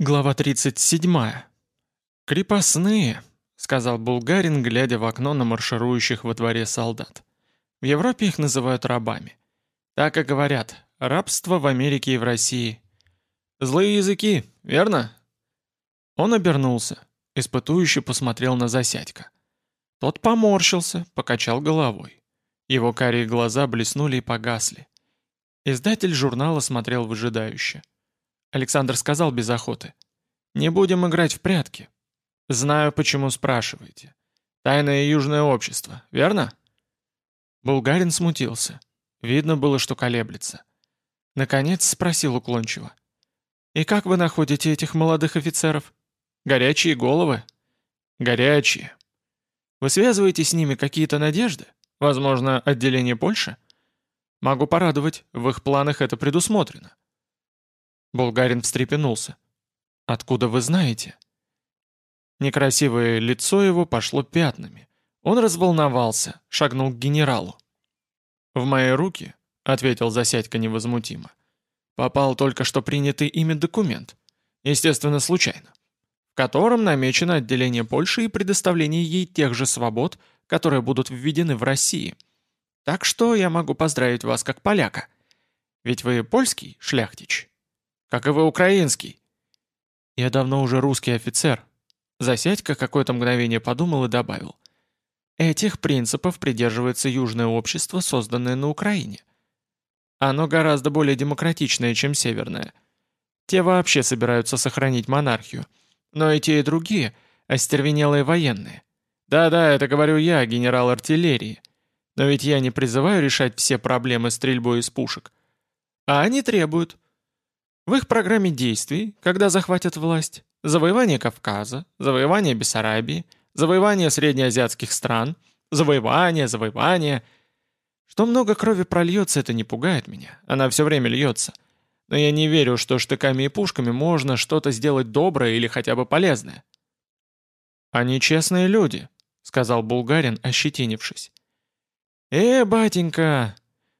Глава 37. «Крепостные», — сказал булгарин, глядя в окно на марширующих во дворе солдат. «В Европе их называют рабами. Так и говорят. Рабство в Америке и в России. Злые языки, верно?» Он обернулся, испытующе посмотрел на Засядька. Тот поморщился, покачал головой. Его карие глаза блеснули и погасли. Издатель журнала смотрел выжидающе. Александр сказал без охоты. «Не будем играть в прятки. Знаю, почему спрашиваете. Тайное южное общество, верно?» Булгарин смутился. Видно было, что колеблется. Наконец спросил уклончиво. «И как вы находите этих молодых офицеров? Горячие головы?» «Горячие. Вы связываете с ними какие-то надежды? Возможно, отделение Польши?» «Могу порадовать, в их планах это предусмотрено. Булгарин встрепенулся. «Откуда вы знаете?» Некрасивое лицо его пошло пятнами. Он разволновался, шагнул к генералу. «В мои руки», — ответил Засядько невозмутимо, «попал только что принятый ими документ, естественно, случайно, в котором намечено отделение Польши и предоставление ей тех же свобод, которые будут введены в России. Так что я могу поздравить вас как поляка. Ведь вы польский, шляхтич?» Как и вы украинский. Я давно уже русский офицер. Засядька какое-то мгновение подумал и добавил. Этих принципов придерживается южное общество, созданное на Украине. Оно гораздо более демократичное, чем северное. Те вообще собираются сохранить монархию. Но и те, и другие – остервенелые военные. Да-да, это говорю я, генерал артиллерии. Но ведь я не призываю решать все проблемы стрельбой из пушек. А они требуют – в их программе действий, когда захватят власть, завоевание Кавказа, завоевание Бессарабии, завоевание среднеазиатских стран, завоевание, завоевание. Что много крови прольется, это не пугает меня, она все время льется. Но я не верю, что штыками и пушками можно что-то сделать доброе или хотя бы полезное. «Они честные люди», — сказал булгарин, ощетинившись. «Э, батенька,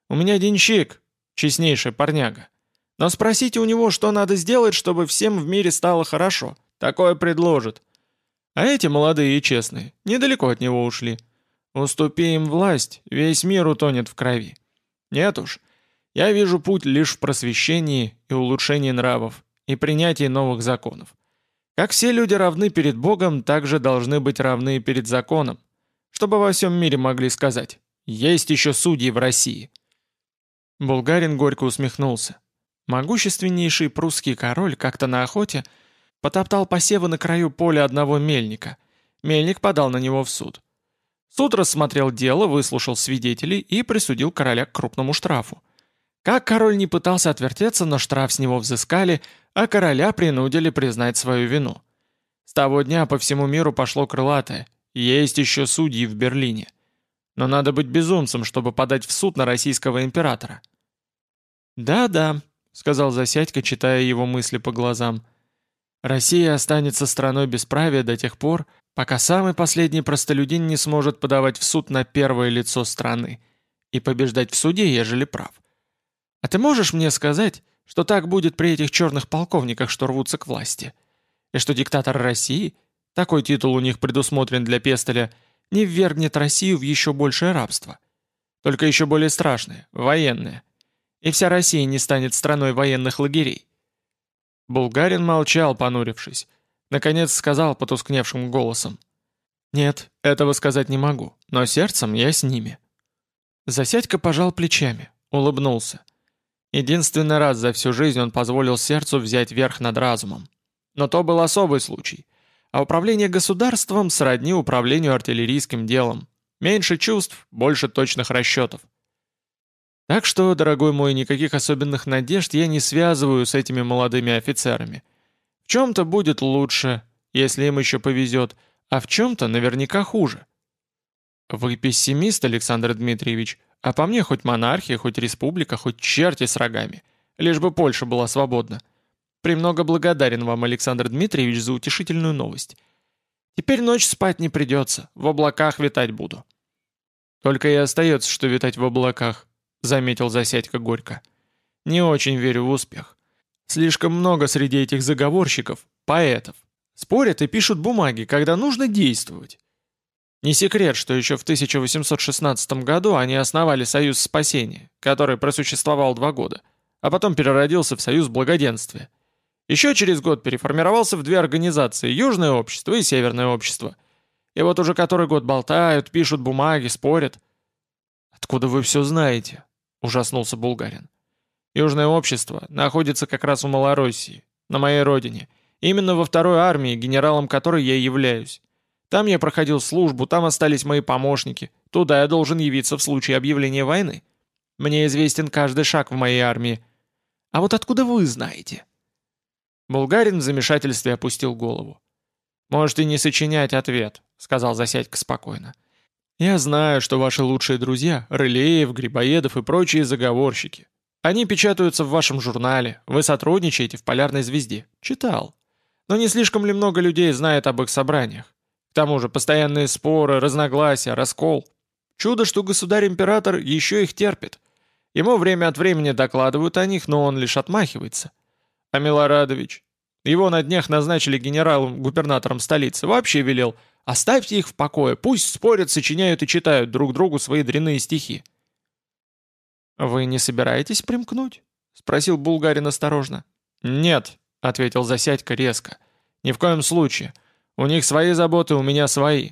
у меня денщик, честнейший парняга. Но спросите у него, что надо сделать, чтобы всем в мире стало хорошо. Такое предложит. А эти молодые и честные недалеко от него ушли. Уступи им власть, весь мир утонет в крови. Нет уж, я вижу путь лишь в просвещении и улучшении нравов, и принятии новых законов. Как все люди равны перед Богом, так же должны быть равны перед законом, чтобы во всем мире могли сказать «Есть еще судьи в России». Булгарин горько усмехнулся. Могущественнейший прусский король как-то на охоте потоптал посевы на краю поля одного мельника. Мельник подал на него в суд. Суд рассмотрел дело, выслушал свидетелей и присудил короля к крупному штрафу. Как король не пытался отвертеться, но штраф с него взыскали, а короля принудили признать свою вину. С того дня по всему миру пошло крылатое. Есть еще судьи в Берлине. Но надо быть безумцем, чтобы подать в суд на российского императора. Да-да, сказал Засядько, читая его мысли по глазам. «Россия останется страной бесправия до тех пор, пока самый последний простолюдин не сможет подавать в суд на первое лицо страны и побеждать в суде, ежели прав. А ты можешь мне сказать, что так будет при этих черных полковниках, что рвутся к власти? И что диктатор России, такой титул у них предусмотрен для Пестеля, не ввергнет Россию в еще большее рабство? Только еще более страшное, военное – и вся Россия не станет страной военных лагерей. Булгарин молчал, понурившись. Наконец сказал потускневшим голосом. «Нет, этого сказать не могу, но сердцем я с ними». Засядька пожал плечами, улыбнулся. Единственный раз за всю жизнь он позволил сердцу взять верх над разумом. Но то был особый случай. А управление государством сродни управлению артиллерийским делом. Меньше чувств, больше точных расчетов. Так что, дорогой мой, никаких особенных надежд я не связываю с этими молодыми офицерами. В чем-то будет лучше, если им еще повезет, а в чем-то наверняка хуже. Вы пессимист, Александр Дмитриевич, а по мне хоть монархия, хоть республика, хоть черти с рогами. Лишь бы Польша была свободна. Премного благодарен вам, Александр Дмитриевич, за утешительную новость. Теперь ночь спать не придется, в облаках витать буду. Только и остается, что витать в облаках, заметил Засядько горько. «Не очень верю в успех. Слишком много среди этих заговорщиков, поэтов. Спорят и пишут бумаги, когда нужно действовать. Не секрет, что еще в 1816 году они основали Союз Спасения, который просуществовал два года, а потом переродился в Союз Благоденствия. Еще через год переформировался в две организации – Южное общество и Северное общество. И вот уже который год болтают, пишут бумаги, спорят. «Откуда вы все знаете?» – ужаснулся Булгарин. «Южное общество находится как раз у Малороссии, на моей родине. Именно во второй армии, генералом которой я являюсь. Там я проходил службу, там остались мои помощники. Туда я должен явиться в случае объявления войны. Мне известен каждый шаг в моей армии. А вот откуда вы знаете?» Булгарин в замешательстве опустил голову. «Можете не сочинять ответ», — сказал Засядько спокойно. «Я знаю, что ваши лучшие друзья — Рылеев, Грибоедов и прочие заговорщики. Они печатаются в вашем журнале, вы сотрудничаете в «Полярной звезде». Читал. Но не слишком ли много людей знает об их собраниях? К тому же постоянные споры, разногласия, раскол. Чудо, что государь-император еще их терпит. Ему время от времени докладывают о них, но он лишь отмахивается. А Милорадович? Его на днях назначили генералом-губернатором столицы. Вообще велел, оставьте их в покое, пусть спорят, сочиняют и читают друг другу свои дрянные стихи. «Вы не собираетесь примкнуть?» — спросил Булгарин осторожно. «Нет», — ответил Засядько резко. «Ни в коем случае. У них свои заботы, у меня свои».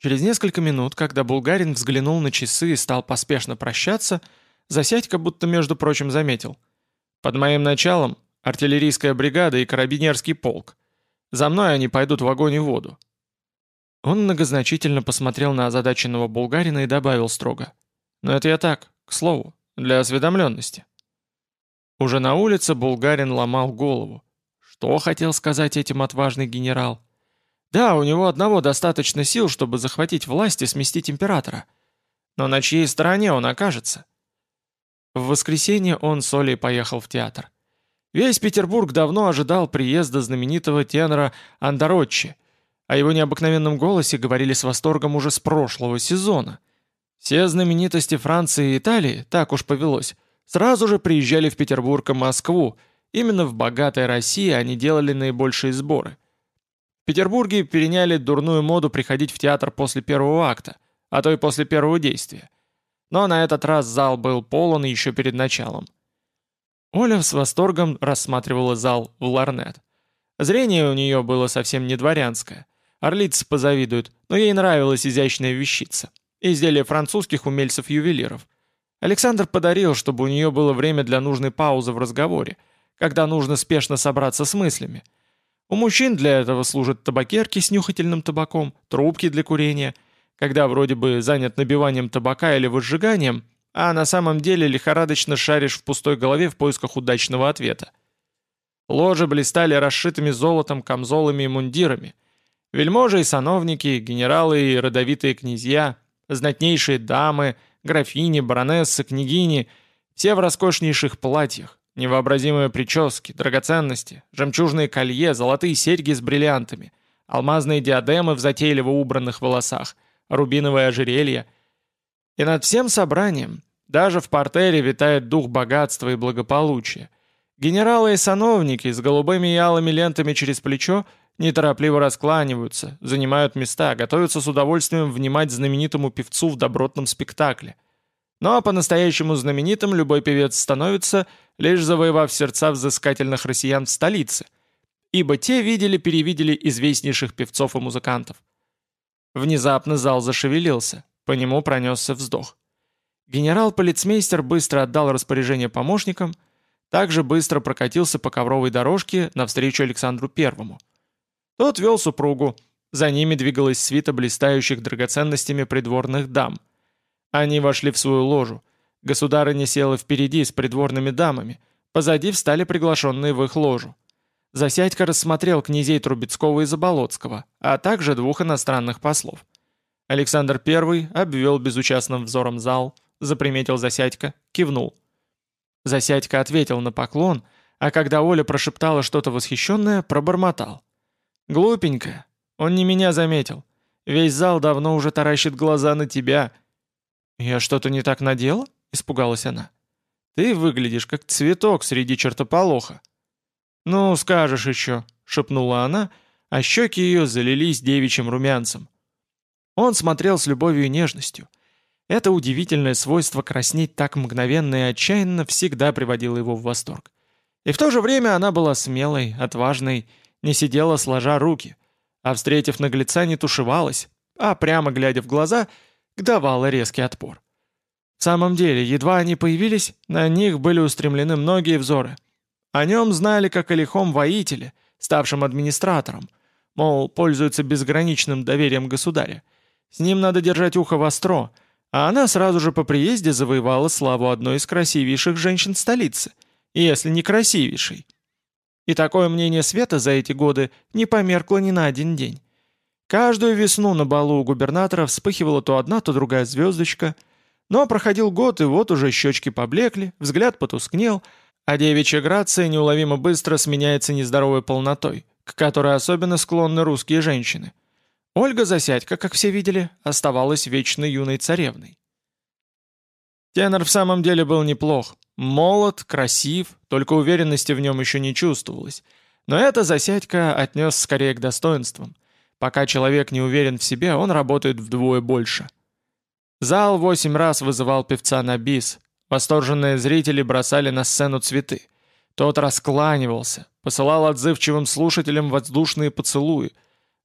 Через несколько минут, когда Булгарин взглянул на часы и стал поспешно прощаться, Засядько будто, между прочим, заметил — под моим началом артиллерийская бригада и карабинерский полк. За мной они пойдут в огонь и воду». Он многозначительно посмотрел на озадаченного булгарина и добавил строго. «Но это я так, к слову, для осведомленности». Уже на улице булгарин ломал голову. Что хотел сказать этим отважный генерал? Да, у него одного достаточно сил, чтобы захватить власть и сместить императора. Но на чьей стороне он окажется? В воскресенье он с Олей поехал в театр. Весь Петербург давно ожидал приезда знаменитого тенора Андороччи. О его необыкновенном голосе говорили с восторгом уже с прошлого сезона. Все знаменитости Франции и Италии, так уж повелось, сразу же приезжали в Петербург и Москву. Именно в богатой России они делали наибольшие сборы. В Петербурге переняли дурную моду приходить в театр после первого акта, а то и после первого действия. Но на этот раз зал был полон еще перед началом. Оля с восторгом рассматривала зал в ларнет. Зрение у нее было совсем не дворянское. Орлицы позавидуют, но ей нравилась изящная вещица. Изделие французских умельцев-ювелиров. Александр подарил, чтобы у нее было время для нужной паузы в разговоре, когда нужно спешно собраться с мыслями. У мужчин для этого служат табакерки с нюхательным табаком, трубки для курения – когда вроде бы занят набиванием табака или выжиганием, а на самом деле лихорадочно шаришь в пустой голове в поисках удачного ответа. Ложи блистали расшитыми золотом камзолами и мундирами. Вельможи и сановники, генералы и родовитые князья, знатнейшие дамы, графини, баронессы, княгини, все в роскошнейших платьях, невообразимые прически, драгоценности, жемчужные колье, золотые серьги с бриллиантами, алмазные диадемы в затейливо убранных волосах, рубиновое ожерелье. И над всем собранием, даже в портере витает дух богатства и благополучия. Генералы и сановники с голубыми и алыми лентами через плечо неторопливо раскланиваются, занимают места, готовятся с удовольствием внимать знаменитому певцу в добротном спектакле. Ну а по-настоящему знаменитым любой певец становится, лишь завоевав сердца взыскательных россиян в столице, ибо те видели-перевидели известнейших певцов и музыкантов. Внезапно зал зашевелился, по нему пронесся вздох. Генерал-полицмейстер быстро отдал распоряжение помощникам, также быстро прокатился по ковровой дорожке навстречу Александру Первому. Тот вел супругу, за ними двигалась свита блистающих драгоценностями придворных дам. Они вошли в свою ложу. Государыня села впереди с придворными дамами, позади встали приглашенные в их ложу. Засядько рассмотрел князей Трубецкого и Заболоцкого, а также двух иностранных послов. Александр I обвел безучастным взором зал, заприметил Засядько, кивнул. Засядько ответил на поклон, а когда Оля прошептала что-то восхищенное, пробормотал. «Глупенькая, он не меня заметил. Весь зал давно уже таращит глаза на тебя». «Я что-то не так надела?» — испугалась она. Ты выглядишь как цветок среди чертополоха». «Ну, скажешь еще», — шепнула она, а щеки ее залились девичьим румянцем. Он смотрел с любовью и нежностью. Это удивительное свойство краснеть так мгновенно и отчаянно всегда приводило его в восторг. И в то же время она была смелой, отважной, не сидела сложа руки, а, встретив наглеца, не тушевалась, а, прямо глядя в глаза, давала резкий отпор. В самом деле, едва они появились, на них были устремлены многие взоры. О нем знали как о лихом воителе, ставшем администратором, мол, пользуется безграничным доверием государя. С ним надо держать ухо востро, а она сразу же по приезде завоевала славу одной из красивейших женщин столицы, если не красивейшей. И такое мнение Света за эти годы не померкло ни на один день. Каждую весну на балу у губернатора вспыхивала то одна, то другая звездочка. Но проходил год, и вот уже щечки поблекли, взгляд потускнел, а девичья грация неуловимо быстро сменяется нездоровой полнотой, к которой особенно склонны русские женщины. Ольга Засядько, как все видели, оставалась вечно юной царевной. Тенор в самом деле был неплох. Молод, красив, только уверенности в нем еще не чувствовалось. Но это Засядько отнес скорее к достоинствам. Пока человек не уверен в себе, он работает вдвое больше. Зал восемь раз вызывал певца на бис. Восторженные зрители бросали на сцену цветы. Тот раскланивался, посылал отзывчивым слушателям воздушные поцелуи.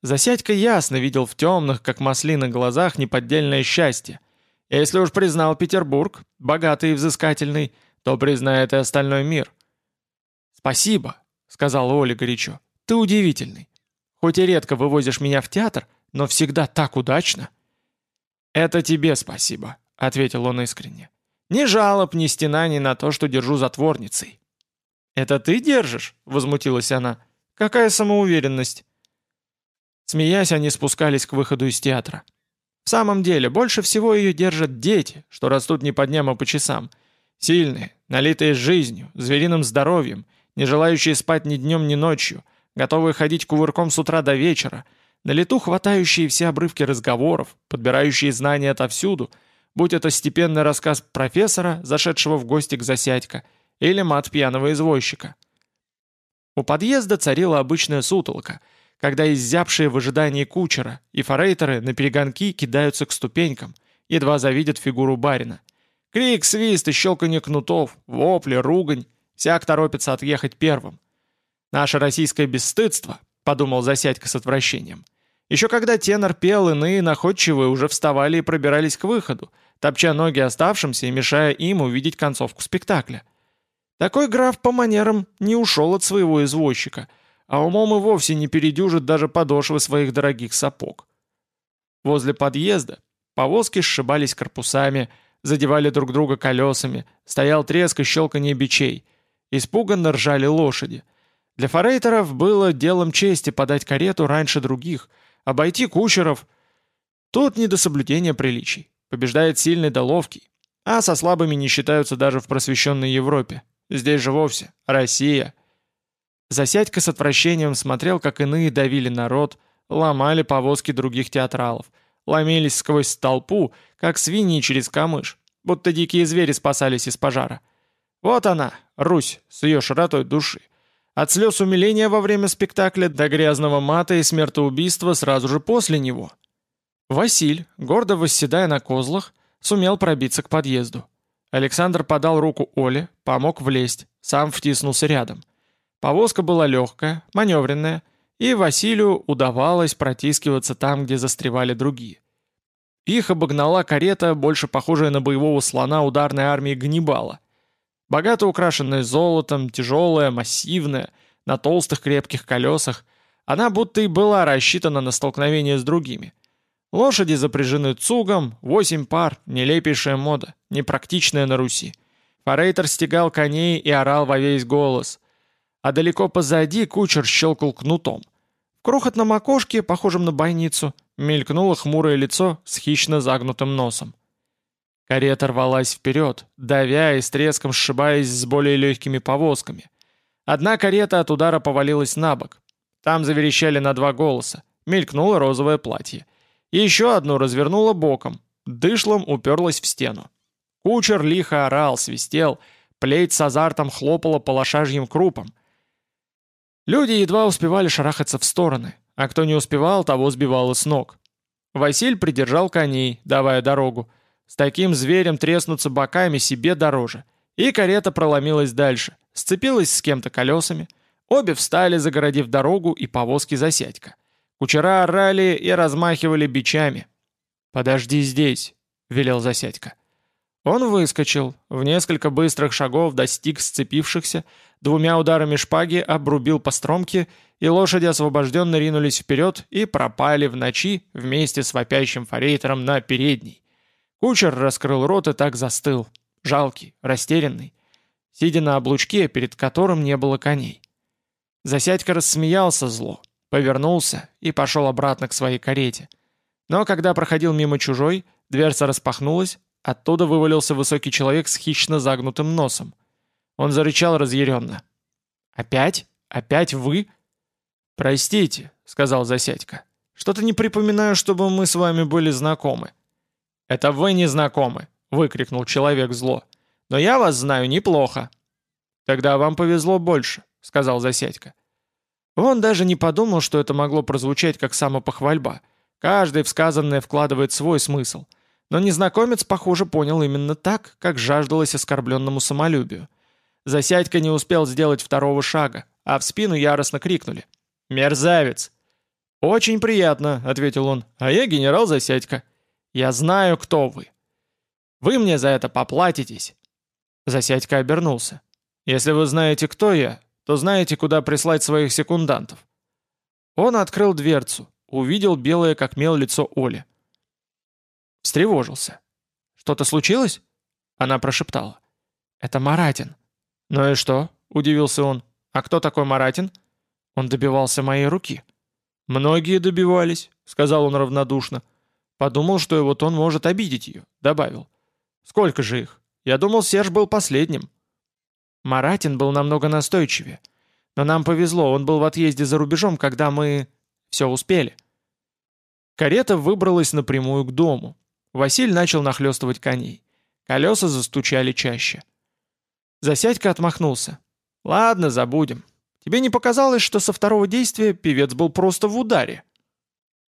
Засядька ясно видел в темных, как маслины, глазах неподдельное счастье. Если уж признал Петербург, богатый и взыскательный, то признает и остальной мир. «Спасибо», — сказала Оля горячо, — «ты удивительный. Хоть и редко вывозишь меня в театр, но всегда так удачно». «Это тебе спасибо», — ответил он искренне. «Ни жалоб, ни стенаний на то, что держу затворницей». «Это ты держишь?» — возмутилась она. «Какая самоуверенность?» Смеясь, они спускались к выходу из театра. В самом деле, больше всего ее держат дети, что растут не по дням, а по часам. Сильные, налитые жизнью, звериным здоровьем, не желающие спать ни днем, ни ночью — готовые ходить кувырком с утра до вечера, на лету хватающие все обрывки разговоров, подбирающие знания отовсюду, будь это степенный рассказ профессора, зашедшего в гости к Засядько, или мат пьяного извозчика. У подъезда царила обычная сутолка, когда иззябшие в ожидании кучера и форейтеры на перегонки кидаются к ступенькам, едва завидят фигуру барина. Крик, свист и щелканье кнутов, вопли, ругань, всяк торопится отъехать первым. Наше российское бесстыдство, подумал Засядько с отвращением. Еще когда тенор пел, иные находчивые уже вставали и пробирались к выходу, топча ноги оставшимся и мешая им увидеть концовку спектакля. Такой граф по манерам не ушел от своего извозчика, а умом и вовсе не передюжит даже подошвы своих дорогих сапог. Возле подъезда повозки сшибались корпусами, задевали друг друга колесами, стоял треск и щелканье бичей. Испуганно ржали лошади — для форейтеров было делом чести подать карету раньше других, обойти кучеров. Тут не до соблюдения приличий. Побеждает сильный да ловкий. А со слабыми не считаются даже в просвещенной Европе. Здесь же вовсе Россия. Засядька с отвращением смотрел, как иные давили народ, ломали повозки других театралов, ломились сквозь толпу, как свиньи через камыш, будто дикие звери спасались из пожара. Вот она, Русь, с ее широтой души. От слез умиления во время спектакля до грязного мата и смертоубийства сразу же после него. Василь, гордо восседая на козлах, сумел пробиться к подъезду. Александр подал руку Оле, помог влезть, сам втиснулся рядом. Повозка была легкая, маневренная, и Василию удавалось протискиваться там, где застревали другие. Их обогнала карета, больше похожая на боевого слона ударной армии Ганнибала – Богато украшенная золотом, тяжелая, массивная, на толстых крепких колесах, она будто и была рассчитана на столкновение с другими. Лошади запряжены цугом, восемь пар, нелепейшая мода, непрактичная на Руси. Форейтер стегал коней и орал во весь голос. А далеко позади кучер щелкал кнутом. В крохотном окошке, похожем на бойницу, мелькнуло хмурое лицо с хищно загнутым носом. Карета рвалась вперед, давя и с треском сшибаясь с более легкими повозками. Одна карета от удара повалилась на бок. Там заверещали на два голоса. Мелькнуло розовое платье. Еще одну развернуло боком. Дышлом уперлась в стену. Кучер лихо орал, свистел, Плеть с азартом хлопала по лошажьим крупам. Люди едва успевали шарахаться в стороны, а кто не успевал, того сбивало с ног. Василь придержал коней, давая дорогу. С таким зверем треснуться боками себе дороже. И карета проломилась дальше, сцепилась с кем-то колесами. Обе встали, загородив дорогу и повозки засядька. Кучера орали и размахивали бичами. «Подожди здесь», — велел Засядько. Он выскочил, в несколько быстрых шагов достиг сцепившихся, двумя ударами шпаги обрубил по стромке, и лошади освобожденно ринулись вперед и пропали в ночи вместе с вопящим форейтером на передней. Кучер раскрыл рот и так застыл, жалкий, растерянный, сидя на облучке, перед которым не было коней. Засядько рассмеялся зло, повернулся и пошел обратно к своей карете. Но когда проходил мимо чужой, дверца распахнулась, Оттуда вывалился высокий человек с хищно загнутым носом. Он зарычал разъяренно. «Опять? Опять вы?» «Простите», — сказал Засядько. «Что-то не припоминаю, чтобы мы с вами были знакомы». «Это вы не знакомы», — выкрикнул человек зло. «Но я вас знаю неплохо». «Тогда вам повезло больше», — сказал Засядько. Он даже не подумал, что это могло прозвучать как самопохвальба. Каждый в сказанное вкладывает свой смысл — но незнакомец, похоже, понял именно так, как жаждалось оскорбленному самолюбию. Засядька не успел сделать второго шага, а в спину яростно крикнули. «Мерзавец!» «Очень приятно», — ответил он, — «а я генерал Засядька. Я знаю, кто вы. Вы мне за это поплатитесь». Засядька обернулся. «Если вы знаете, кто я, то знаете, куда прислать своих секундантов». Он открыл дверцу, увидел белое как мел лицо Оли. Встревожился. «Что-то случилось?» Она прошептала. «Это Маратин». «Ну и что?» — удивился он. «А кто такой Маратин?» «Он добивался моей руки». «Многие добивались», — сказал он равнодушно. Подумал, что его тон может обидеть ее. Добавил. «Сколько же их? Я думал, Серж был последним». Маратин был намного настойчивее. Но нам повезло, он был в отъезде за рубежом, когда мы... все успели. Карета выбралась напрямую к дому. Василь начал нахлестывать коней. Колеса застучали чаще. Засядька отмахнулся. «Ладно, забудем. Тебе не показалось, что со второго действия певец был просто в ударе?»